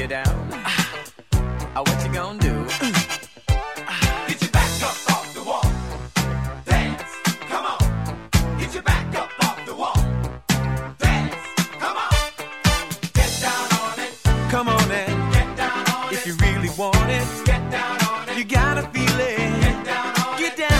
you get down? Oh, what you gonna do? Get your back up off the wall. Dance, come on. Get your back up off the wall. Dance, come on. Get down on it. Come on and Get down on if it. you really want it, Get down on it. you gotta feel it. Get down on Get it. down